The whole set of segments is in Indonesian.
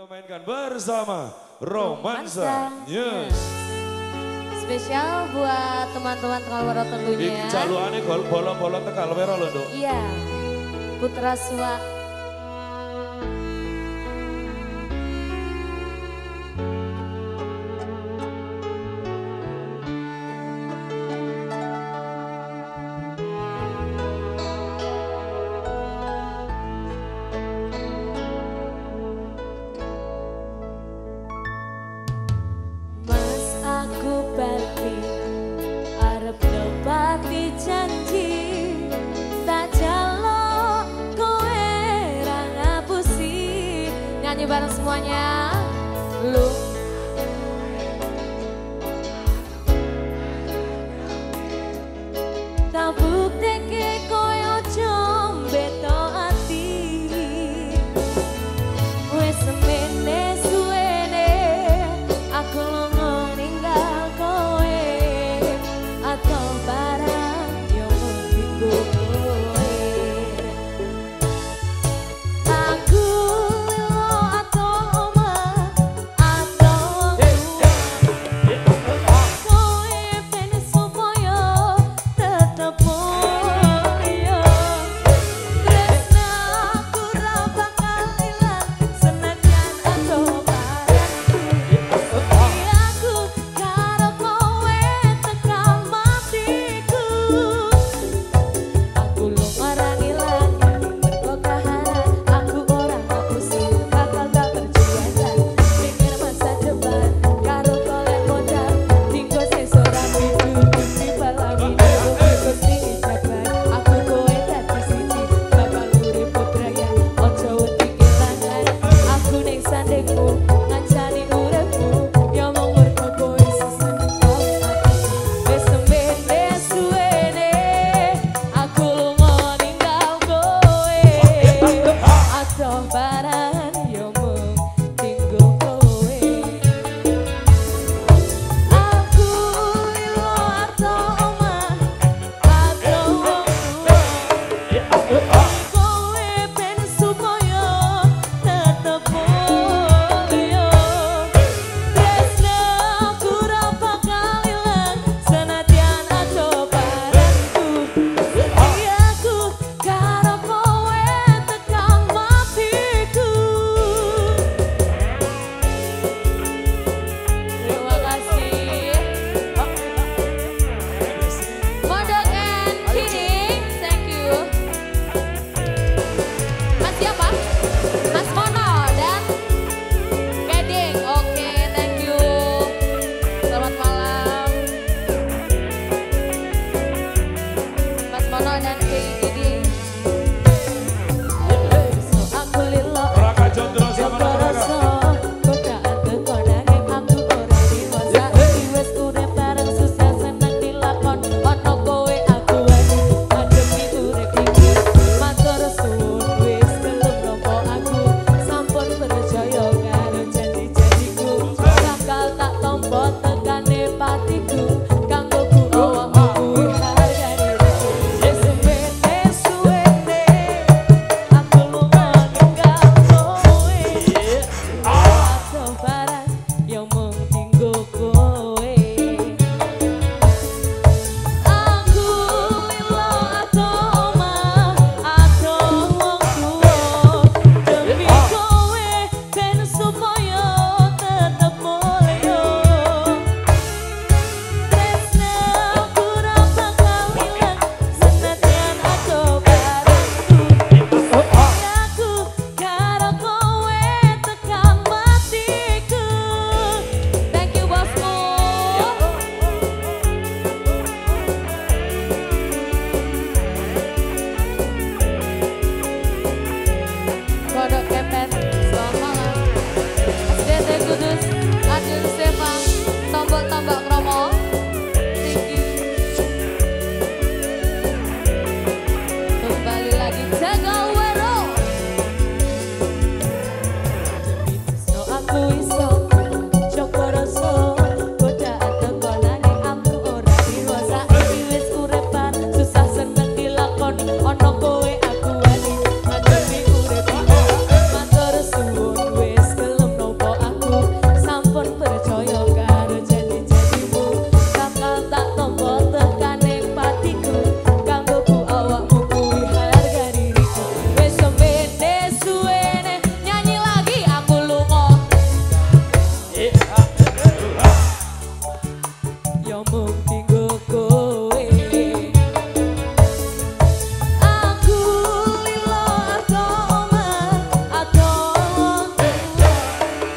Kita mainkan bersama Romansa, News. Spesial buat teman-teman Kalwero hmm, tentunya. Di jaluannya bolong-bolong ke Kalwero loh dok. Iya. Putra Suwak semuanya.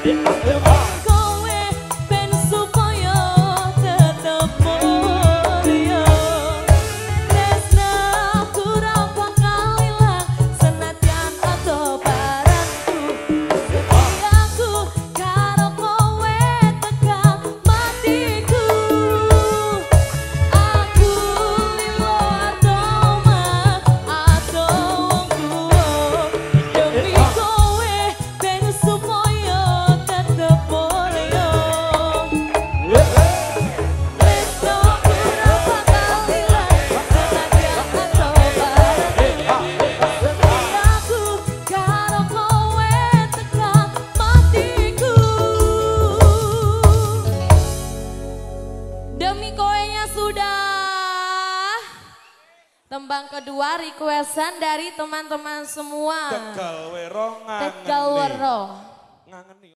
别 sudah. Tembang kedua requestan dari teman-teman semua. Tegal Wero. Tegal Wero.